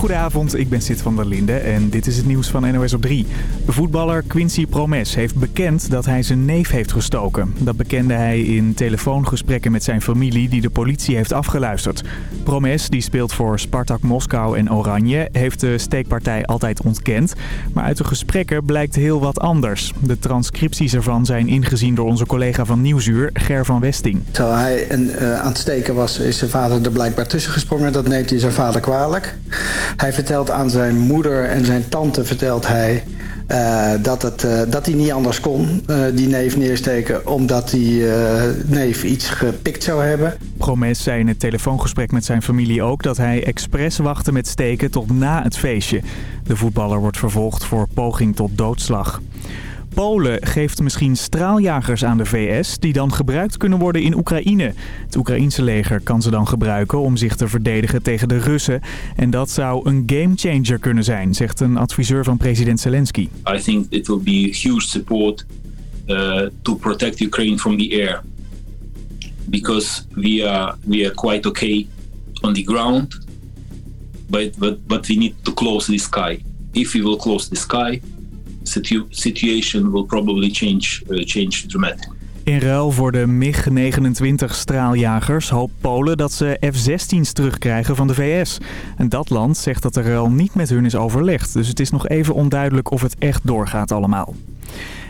Goedenavond, ik ben Sid van der Linde en dit is het nieuws van NOS op 3. Voetballer Quincy Promes heeft bekend dat hij zijn neef heeft gestoken. Dat bekende hij in telefoongesprekken met zijn familie die de politie heeft afgeluisterd. Promes, die speelt voor Spartak Moskou en Oranje, heeft de steekpartij altijd ontkend. Maar uit de gesprekken blijkt heel wat anders. De transcripties ervan zijn ingezien door onze collega van Nieuwsuur, Ger van Westing. Terwijl hij een, uh, aan het steken was, is zijn vader er blijkbaar tussen gesprongen. Dat neemt hij zijn vader kwalijk. Hij vertelt aan zijn moeder en zijn tante vertelt hij uh, dat, het, uh, dat hij niet anders kon, uh, die neef neersteken, omdat die neef iets gepikt zou hebben. Promes zei in het telefoongesprek met zijn familie ook dat hij expres wachtte met steken tot na het feestje. De voetballer wordt vervolgd voor poging tot doodslag. Polen geeft misschien straaljagers aan de VS die dan gebruikt kunnen worden in Oekraïne. Het Oekraïense leger kan ze dan gebruiken om zich te verdedigen tegen de Russen. En dat zou een gamechanger kunnen zijn, zegt een adviseur van president Zelensky. I think it will be huge support uh, to protect Ukraine from the air. Because we are, we are quite okay on the ground, but, but, but we need to close the sky. If we will close the sky, situ situation will probably change, uh, change dramatically. In ruil voor de MiG-29 straaljagers hoopt Polen dat ze F-16's terugkrijgen van de VS. En dat land zegt dat de ruil niet met hun is overlegd. Dus het is nog even onduidelijk of het echt doorgaat allemaal.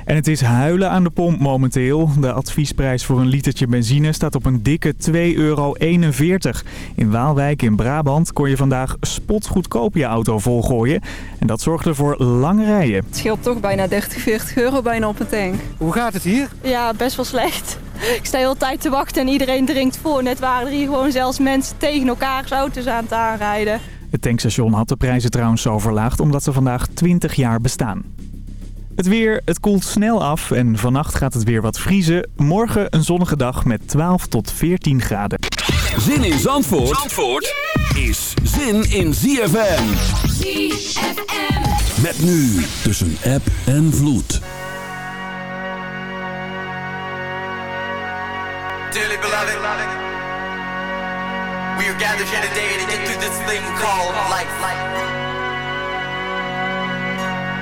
En het is huilen aan de pomp momenteel. De adviesprijs voor een litertje benzine staat op een dikke 2,41 euro. In Waalwijk in Brabant kon je vandaag spotgoedkoop je auto volgooien. En dat zorgde voor lange rijen. Het scheelt toch bijna 30, 40 euro bijna op een tank. Hoe gaat het hier? Ja, best wel slecht. Ik sta heel tijd te wachten en iedereen drinkt voor. Net waren er hier gewoon zelfs mensen tegen elkaars auto's aan het aanrijden. Het tankstation had de prijzen trouwens zo verlaagd omdat ze vandaag 20 jaar bestaan. Het weer, het koelt snel af en vannacht gaat het weer wat vriezen. Morgen een zonnige dag met 12 tot 14 graden. Zin in Zandvoort, Zandvoort is zin in ZFM. ZFM. Met nu tussen app en vloed. Dearly beloved, we are gathered here today to get through this thing called life.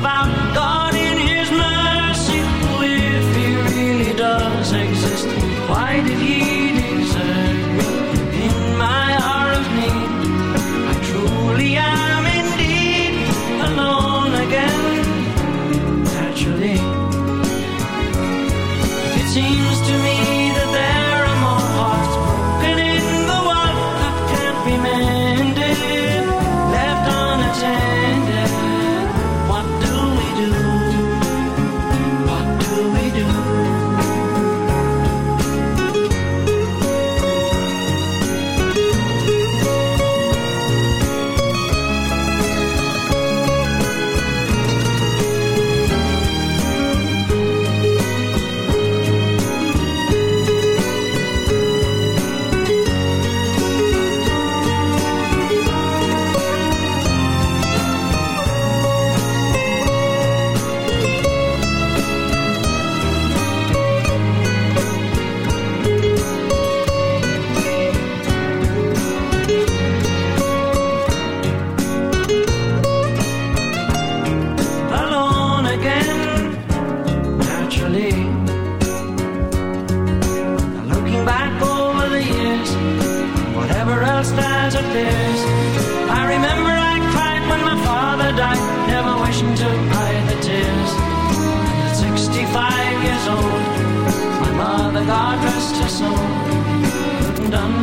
about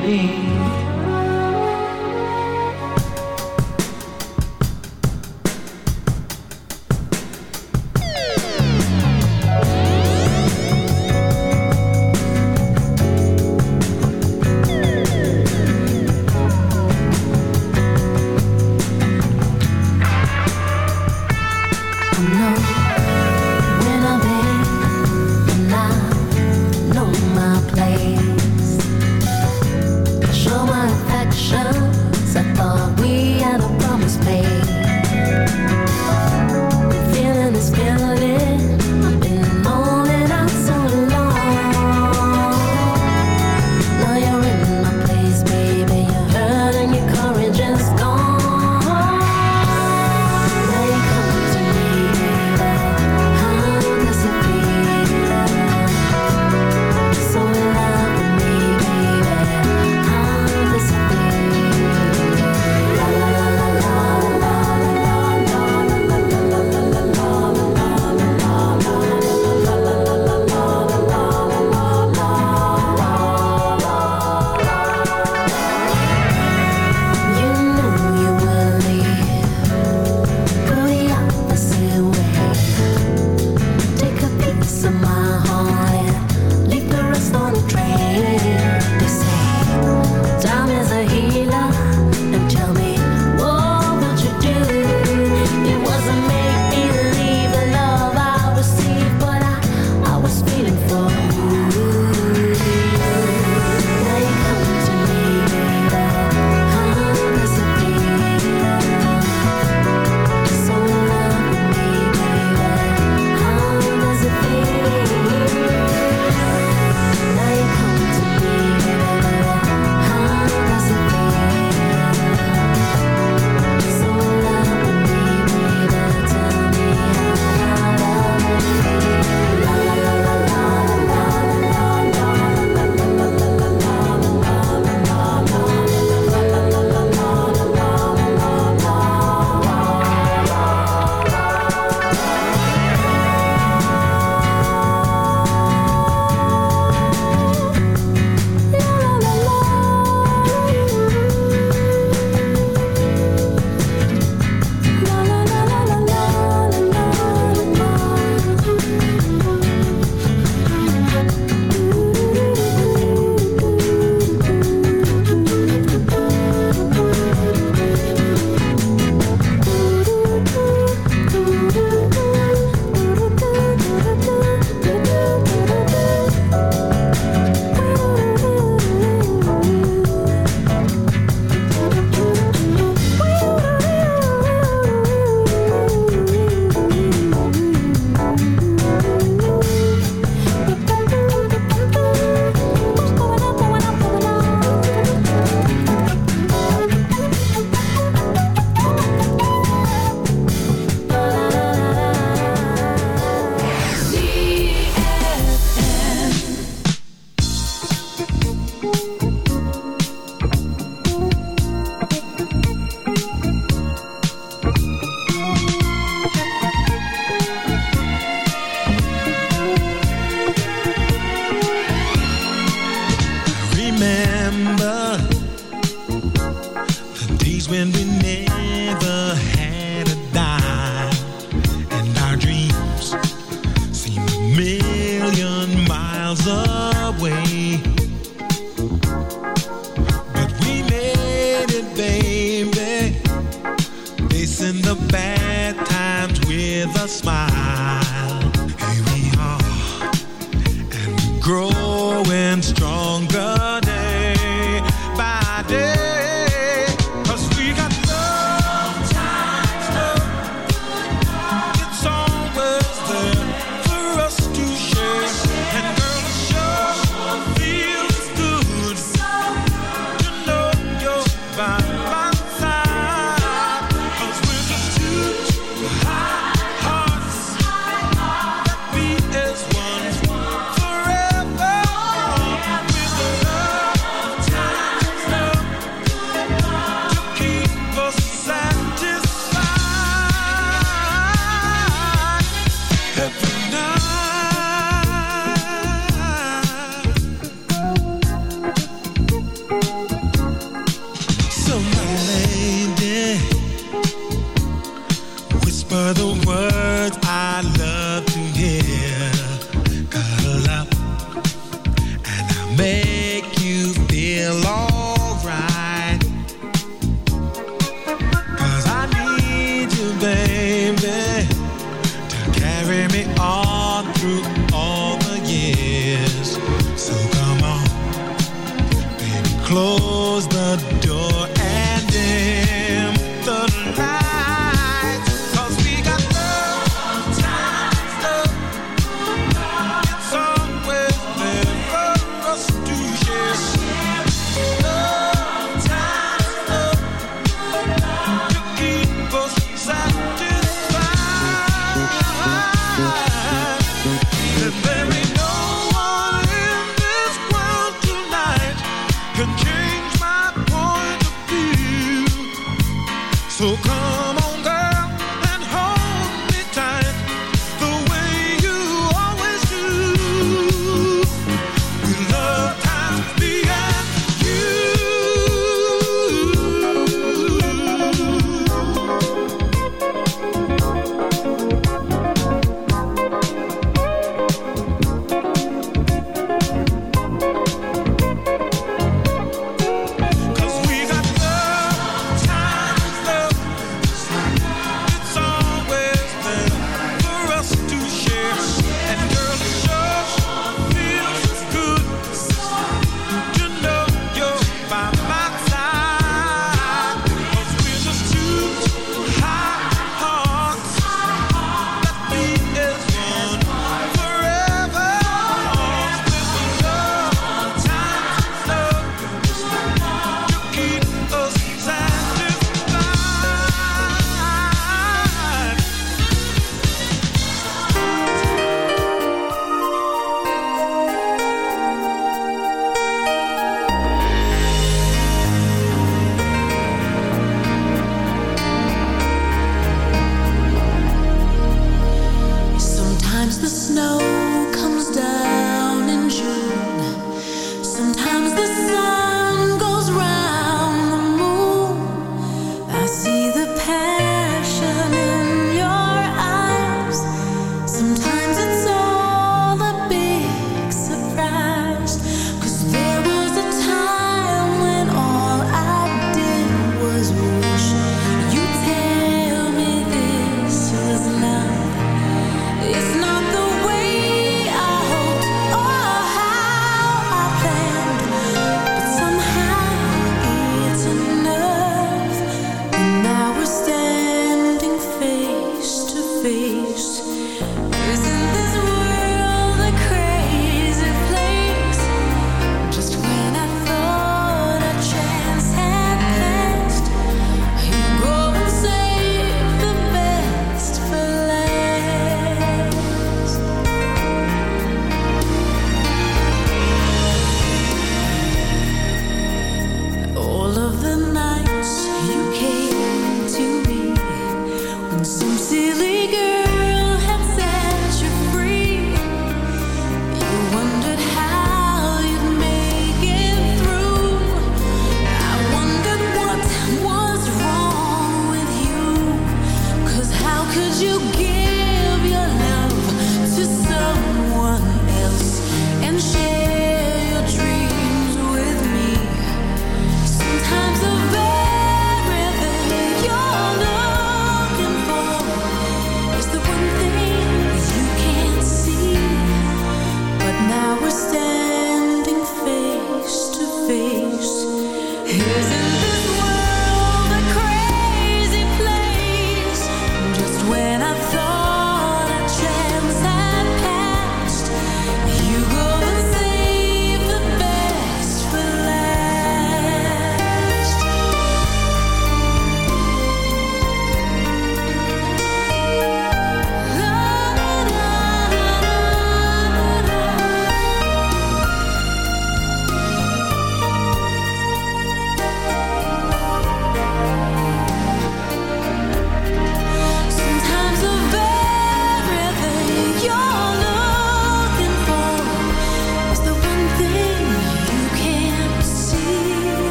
believe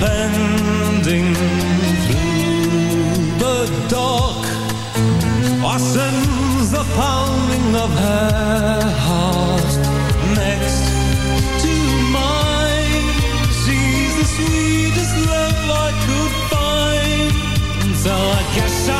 bending through the dark Our the pounding of her heart Next to mine She's the sweetest love I could find. So I guess I